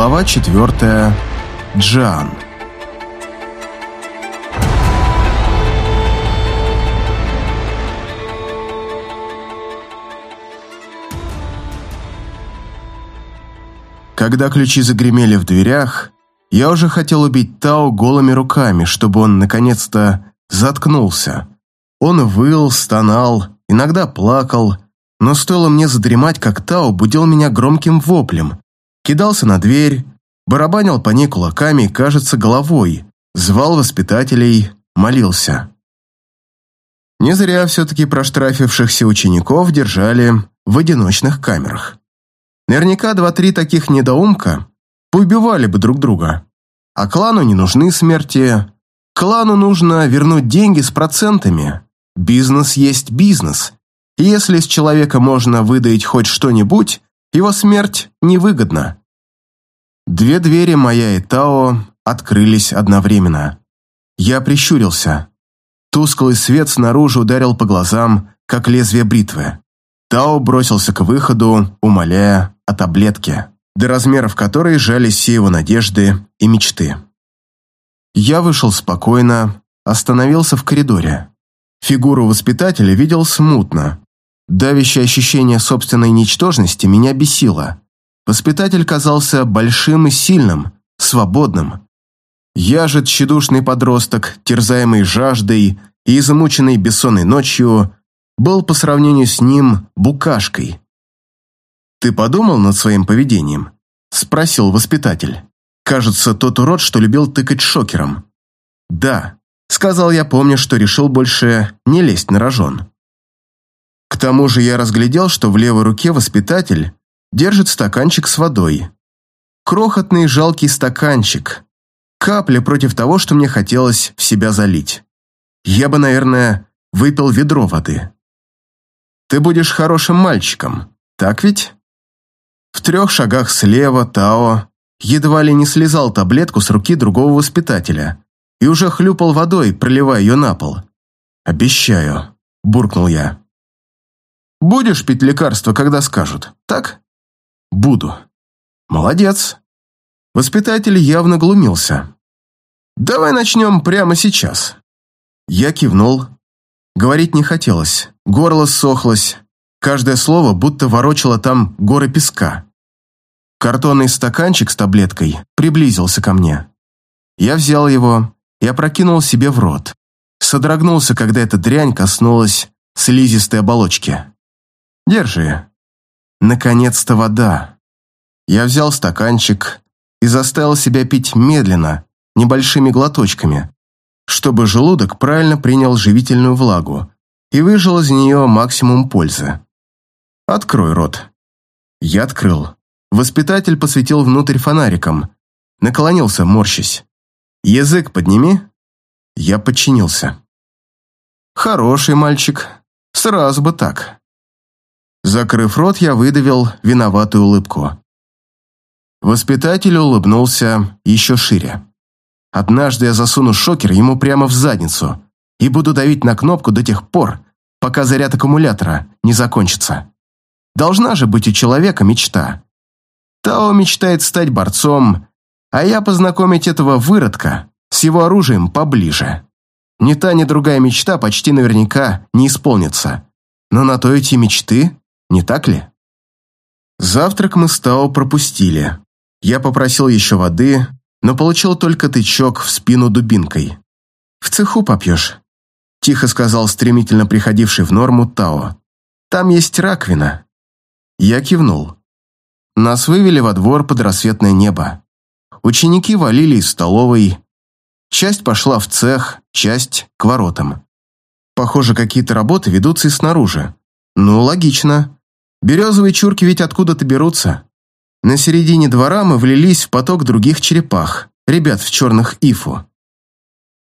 Глава четвертая. Джан. Когда ключи загремели в дверях, я уже хотел убить Тао голыми руками, чтобы он наконец-то заткнулся. Он выл, стонал, иногда плакал, но стоило мне задремать, как Тао будил меня громким воплем. Кидался на дверь, барабанил по ней кулаками, кажется, головой, звал воспитателей, молился. Не зря все-таки проштрафившихся учеников держали в одиночных камерах. Наверняка два-три таких недоумка поубивали бы друг друга. А клану не нужны смерти. Клану нужно вернуть деньги с процентами. Бизнес есть бизнес. И если с человека можно выдаить хоть что-нибудь, его смерть невыгодна. Две двери моя и Тао открылись одновременно. Я прищурился. Тусклый свет снаружи ударил по глазам, как лезвие бритвы. Тао бросился к выходу, умоляя о таблетке, до размеров которой сжались все его надежды и мечты. Я вышел спокойно, остановился в коридоре. Фигуру воспитателя видел смутно, Давящее ощущение собственной ничтожности меня бесило. Воспитатель казался большим и сильным, свободным. Я же тщедушный подросток, терзаемый жаждой и измученный бессонной ночью, был по сравнению с ним букашкой. «Ты подумал над своим поведением?» – спросил воспитатель. «Кажется, тот урод, что любил тыкать шокером». «Да», – сказал я, помня, что решил больше не лезть на рожон. К тому же я разглядел, что в левой руке воспитатель держит стаканчик с водой. Крохотный жалкий стаканчик. Капля против того, что мне хотелось в себя залить. Я бы, наверное, выпил ведро воды. Ты будешь хорошим мальчиком, так ведь? В трех шагах слева Тао едва ли не слезал таблетку с руки другого воспитателя и уже хлюпал водой, проливая ее на пол. «Обещаю», – буркнул я. Будешь пить лекарство, когда скажут, так? Буду. Молодец. Воспитатель явно глумился. Давай начнем прямо сейчас. Я кивнул. Говорить не хотелось. Горло ссохлось. Каждое слово будто ворочало там горы песка. Картонный стаканчик с таблеткой приблизился ко мне. Я взял его и опрокинул себе в рот. Содрогнулся, когда эта дрянь коснулась слизистой оболочки. Держи. Наконец-то вода. Я взял стаканчик и заставил себя пить медленно, небольшими глоточками, чтобы желудок правильно принял живительную влагу и выжил из нее максимум пользы. Открой рот. Я открыл. Воспитатель посветил внутрь фонариком, наклонился, морщись. «Язык подними». Я подчинился. «Хороший мальчик. Сразу бы так». Закрыв рот, я выдавил виноватую улыбку. Воспитатель улыбнулся еще шире. Однажды я засуну шокер ему прямо в задницу и буду давить на кнопку до тех пор, пока заряд аккумулятора не закончится. Должна же быть у человека мечта. Тао мечтает стать борцом, а я познакомить этого выродка с его оружием поближе. Ни та, ни другая мечта почти наверняка не исполнится. Но на то эти мечты не так ли? Завтрак мы с Тао пропустили. Я попросил еще воды, но получил только тычок в спину дубинкой. «В цеху попьешь», – тихо сказал стремительно приходивший в норму Тао. «Там есть раковина». Я кивнул. Нас вывели во двор под рассветное небо. Ученики валили из столовой. Часть пошла в цех, часть – к воротам. Похоже, какие-то работы ведутся и снаружи. Ну, логично. Березовые чурки ведь откуда-то берутся. На середине двора мы влились в поток других черепах, ребят в черных ифу.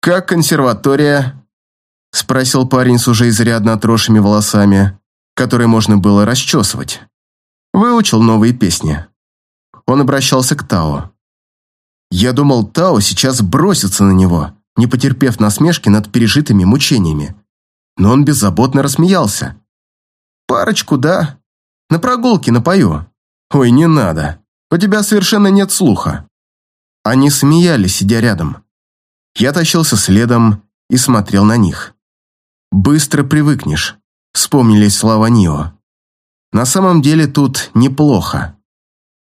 «Как консерватория?» – спросил парень с уже изрядно отросшими волосами, которые можно было расчесывать. Выучил новые песни. Он обращался к Тао. Я думал, Тао сейчас бросится на него, не потерпев насмешки над пережитыми мучениями. Но он беззаботно рассмеялся. «Парочку, да, на прогулке напою». «Ой, не надо», У тебя совершенно нет слуха». Они смеялись, сидя рядом. Я тащился следом и смотрел на них. «Быстро привыкнешь», — вспомнились слова Нио. «На самом деле тут неплохо.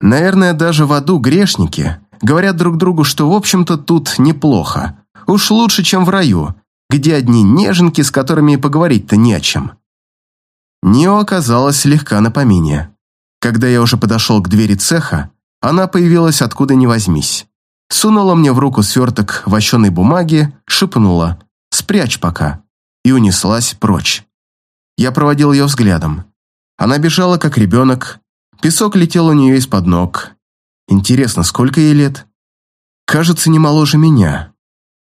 Наверное, даже в аду грешники говорят друг другу, что в общем-то тут неплохо. Уж лучше, чем в раю, где одни неженки, с которыми и поговорить-то не о чем». Нио оказалась слегка на помине. Когда я уже подошел к двери цеха, она появилась откуда ни возьмись. Сунула мне в руку сверток вощеной бумаги, шепнула «Спрячь пока» и унеслась прочь. Я проводил ее взглядом. Она бежала, как ребенок. Песок летел у нее из-под ног. Интересно, сколько ей лет? Кажется, не моложе меня.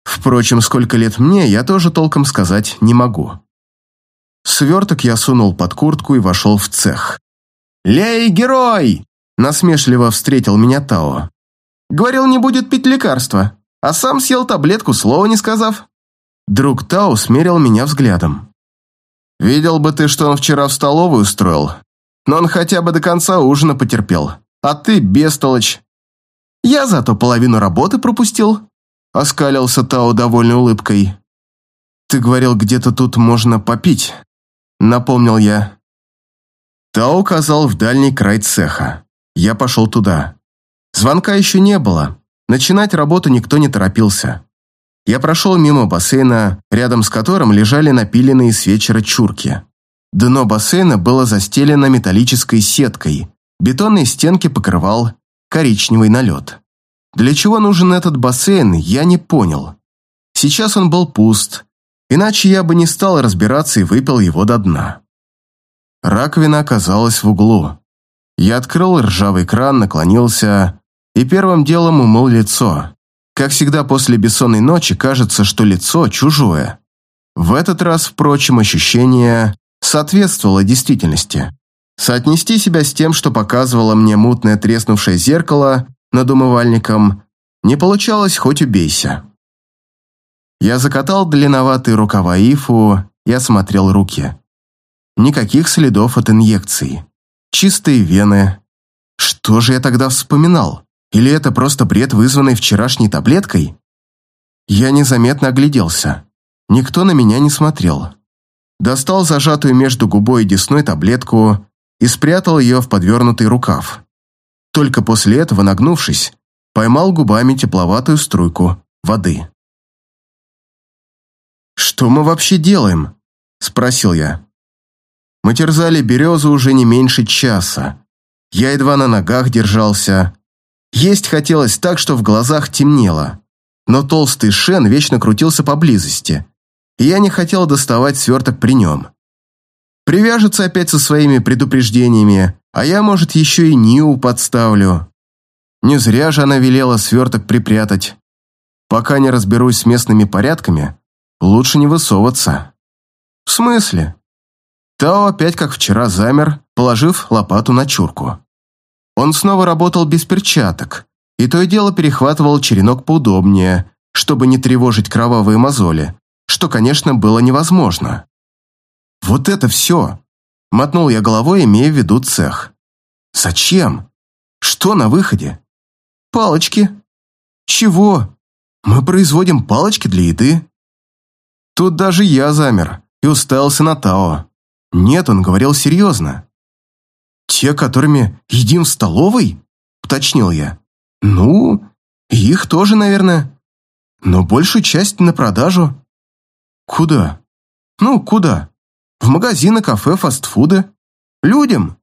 Впрочем, сколько лет мне, я тоже толком сказать не могу. Сверток я сунул под куртку и вошел в цех. «Лей, герой!» – насмешливо встретил меня Тао. «Говорил, не будет пить лекарства, а сам съел таблетку, слова не сказав». Друг Тао смерил меня взглядом. «Видел бы ты, что он вчера в столовую устроил, но он хотя бы до конца ужина потерпел, а ты бестолочь». «Я зато половину работы пропустил», – оскалился Тао довольной улыбкой. «Ты говорил, где-то тут можно попить», – напомнил я. Тао указал в дальний край цеха. Я пошел туда. Звонка еще не было. Начинать работу никто не торопился. Я прошел мимо бассейна, рядом с которым лежали напиленные с вечера чурки. Дно бассейна было застелено металлической сеткой. Бетонные стенки покрывал коричневый налет. Для чего нужен этот бассейн, я не понял. Сейчас он был пуст, иначе я бы не стал разбираться и выпил его до дна. Раковина оказалась в углу. Я открыл ржавый кран, наклонился и первым делом умыл лицо. Как всегда после бессонной ночи кажется, что лицо чужое. В этот раз, впрочем, ощущение соответствовало действительности. Соотнести себя с тем, что показывало мне мутное треснувшее зеркало над умывальником, не получалось хоть убейся. Я закатал длинноватые рукава ифу и осмотрел руки. Никаких следов от инъекции. Чистые вены. Что же я тогда вспоминал? Или это просто бред, вызванный вчерашней таблеткой? Я незаметно огляделся. Никто на меня не смотрел. Достал зажатую между губой и десной таблетку и спрятал ее в подвернутый рукав. Только после этого, нагнувшись, поймал губами тепловатую струйку воды. «Что мы вообще делаем?» – спросил я. Мы терзали березу уже не меньше часа. Я едва на ногах держался. Есть хотелось так, что в глазах темнело. Но толстый Шен вечно крутился поблизости, и я не хотел доставать сверток при нем. Привяжется опять со своими предупреждениями, а я, может, еще и Нью подставлю. Не зря же она велела сверток припрятать. Пока не разберусь с местными порядками, лучше не высовываться. В смысле? Тао опять, как вчера, замер, положив лопату на чурку. Он снова работал без перчаток, и то и дело перехватывал черенок поудобнее, чтобы не тревожить кровавые мозоли, что, конечно, было невозможно. «Вот это все!» – мотнул я головой, имея в виду цех. «Зачем? Что на выходе?» «Палочки». «Чего? Мы производим палочки для еды». Тут даже я замер и уставился на Тао. «Нет, он говорил серьезно». «Те, которыми едим в столовой?» – уточнил я. «Ну, их тоже, наверное. Но большую часть на продажу». «Куда?» «Ну, куда? В магазины, кафе, фастфуды. Людям».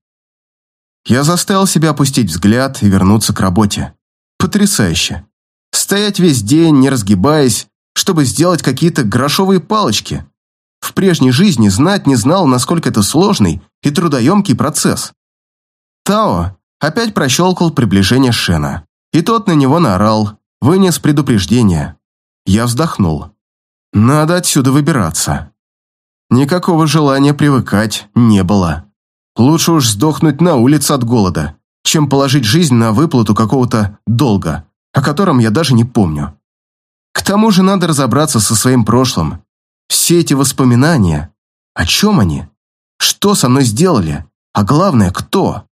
Я заставил себя опустить взгляд и вернуться к работе. Потрясающе. Стоять весь день, не разгибаясь, чтобы сделать какие-то грошовые палочки. В прежней жизни знать не знал, насколько это сложный и трудоемкий процесс. Тао опять прощелкал приближение Шена, и тот на него наорал, вынес предупреждение. Я вздохнул. Надо отсюда выбираться. Никакого желания привыкать не было. Лучше уж сдохнуть на улице от голода, чем положить жизнь на выплату какого-то долга, о котором я даже не помню. К тому же надо разобраться со своим прошлым все эти воспоминания, о чем они? Что со мной сделали? А главное, кто?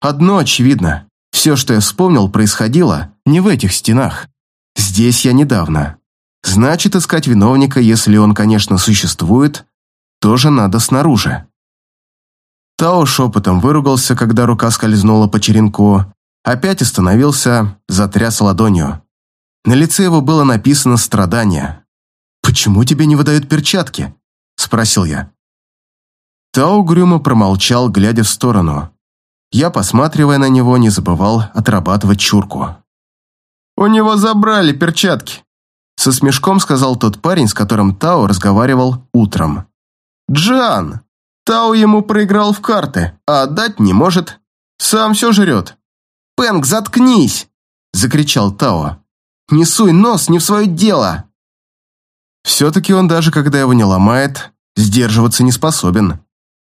Одно очевидно. Все, что я вспомнил, происходило не в этих стенах. Здесь я недавно. Значит, искать виновника, если он, конечно, существует, тоже надо снаружи. Тао шепотом выругался, когда рука скользнула по черенку, опять остановился, затряс ладонью. На лице его было написано страдание. «Почему тебе не выдают перчатки?» – спросил я. Тао угрюмо промолчал, глядя в сторону. Я, посматривая на него, не забывал отрабатывать чурку. «У него забрали перчатки», – со смешком сказал тот парень, с которым Тао разговаривал утром. «Джан! Тао ему проиграл в карты, а отдать не может. Сам все жрет». «Пэнк, заткнись!» – закричал Тао. «Не суй нос не в свое дело!» Все-таки он даже, когда его не ломает, сдерживаться не способен.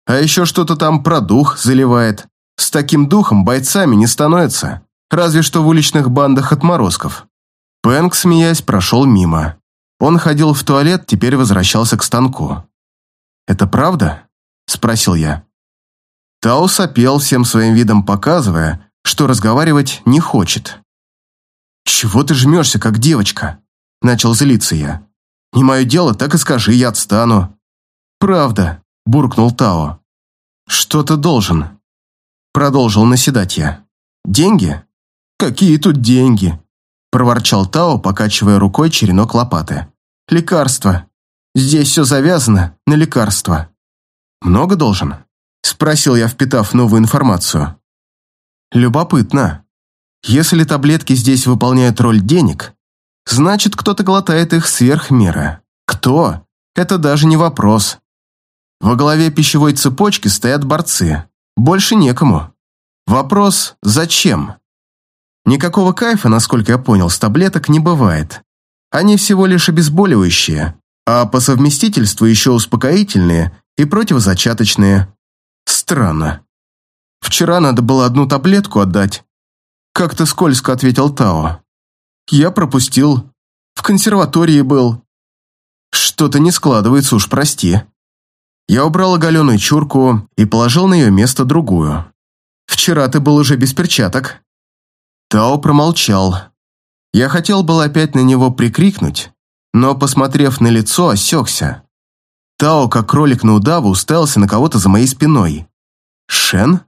А еще что-то там про дух заливает. С таким духом бойцами не становятся, разве что в уличных бандах отморозков. Пэнк, смеясь, прошел мимо. Он ходил в туалет, теперь возвращался к станку. «Это правда?» – спросил я. Тау сопел всем своим видом, показывая, что разговаривать не хочет. «Чего ты жмешься, как девочка?» – начал злиться я. «Не мое дело, так и скажи, я отстану». «Правда», – буркнул Тао. «Что ты должен?» Продолжил наседать я. «Деньги? Какие тут деньги?» Проворчал Тао, покачивая рукой черенок лопаты. «Лекарства. Здесь все завязано на лекарства». «Много должен?» Спросил я, впитав новую информацию. «Любопытно. Если таблетки здесь выполняют роль денег, значит, кто-то глотает их сверх меры. Кто? Это даже не вопрос. Во главе пищевой цепочки стоят борцы. Больше некому. Вопрос «зачем?». Никакого кайфа, насколько я понял, с таблеток не бывает. Они всего лишь обезболивающие, а по совместительству еще успокоительные и противозачаточные. Странно. Вчера надо было одну таблетку отдать. Как-то скользко ответил Тао. Я пропустил. В консерватории был. Что-то не складывается, уж прости. Я убрал оголенную чурку и положил на ее место другую. «Вчера ты был уже без перчаток». Тао промолчал. Я хотел было опять на него прикрикнуть, но, посмотрев на лицо, осекся. Тао, как кролик на удаву, уставился на кого-то за моей спиной. «Шен?»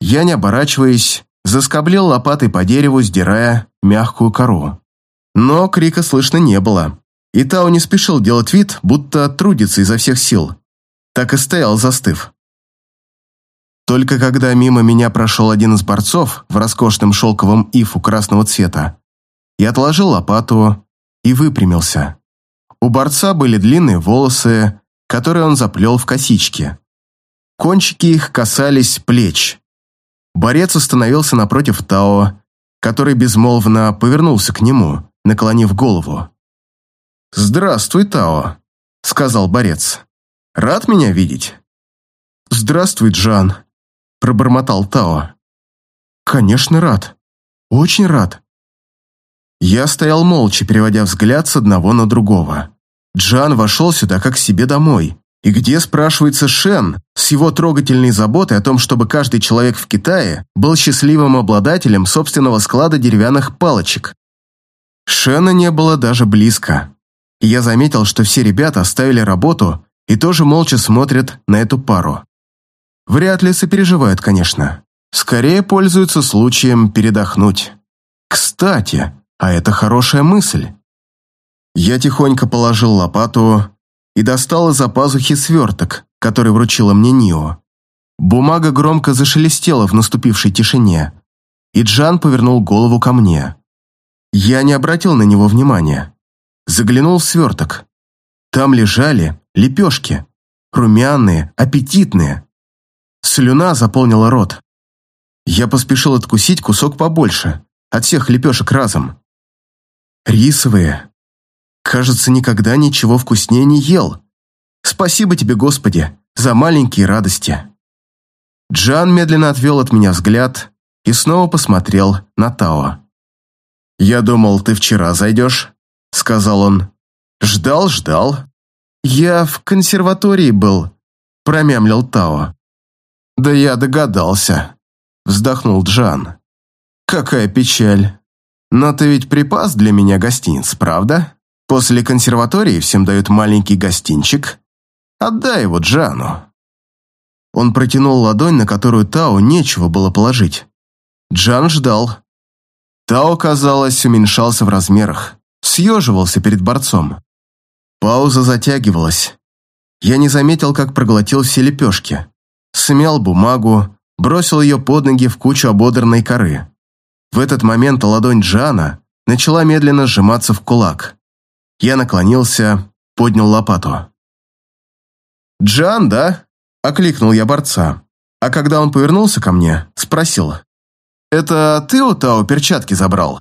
Я, не оборачиваясь, заскоблил лопатой по дереву, сдирая мягкую кору. Но крика слышно не было, и Тао не спешил делать вид, будто трудится изо всех сил так и стоял застыв. Только когда мимо меня прошел один из борцов в роскошном шелковом ифу красного цвета, я отложил лопату и выпрямился. У борца были длинные волосы, которые он заплел в косички. Кончики их касались плеч. Борец остановился напротив Тао, который безмолвно повернулся к нему, наклонив голову. «Здравствуй, Тао», — сказал борец. Рад меня видеть?» «Здравствуй, Джан», – пробормотал Тао. «Конечно, рад. Очень рад». Я стоял молча, переводя взгляд с одного на другого. Джан вошел сюда как к себе домой. И где, спрашивается, Шен с его трогательной заботой о том, чтобы каждый человек в Китае был счастливым обладателем собственного склада деревянных палочек? Шена не было даже близко. И я заметил, что все ребята оставили работу и тоже молча смотрят на эту пару. Вряд ли сопереживают, конечно. Скорее пользуются случаем передохнуть. Кстати, а это хорошая мысль. Я тихонько положил лопату и достал из-за пазухи сверток, который вручила мне Нио. Бумага громко зашелестела в наступившей тишине, и Джан повернул голову ко мне. Я не обратил на него внимания. Заглянул в сверток. Там лежали лепешки, румяные, аппетитные. Слюна заполнила рот. Я поспешил откусить кусок побольше, от всех лепешек разом. Рисовые. Кажется, никогда ничего вкуснее не ел. Спасибо тебе, Господи, за маленькие радости. Джан медленно отвел от меня взгляд и снова посмотрел на Тао. «Я думал, ты вчера зайдешь», — сказал он. «Ждал, ждал, «Я в консерватории был», – промямлил Тао. «Да я догадался», – вздохнул Джан. Какая печаль. Но ты ведь припас для меня гостиниц, правда? После консерватории всем дают маленький гостинчик. Отдай его Джану. Он протянул ладонь, на которую Тао нечего было положить. Джан ждал. Тао, казалось, уменьшался в размерах, съеживался перед борцом. Пауза затягивалась. Я не заметил, как проглотил все лепешки. Смял бумагу, бросил ее под ноги в кучу ободранной коры. В этот момент ладонь Джана начала медленно сжиматься в кулак. Я наклонился, поднял лопату. «Джан, да?» – окликнул я борца. А когда он повернулся ко мне, спросил. «Это ты у Тао перчатки забрал?»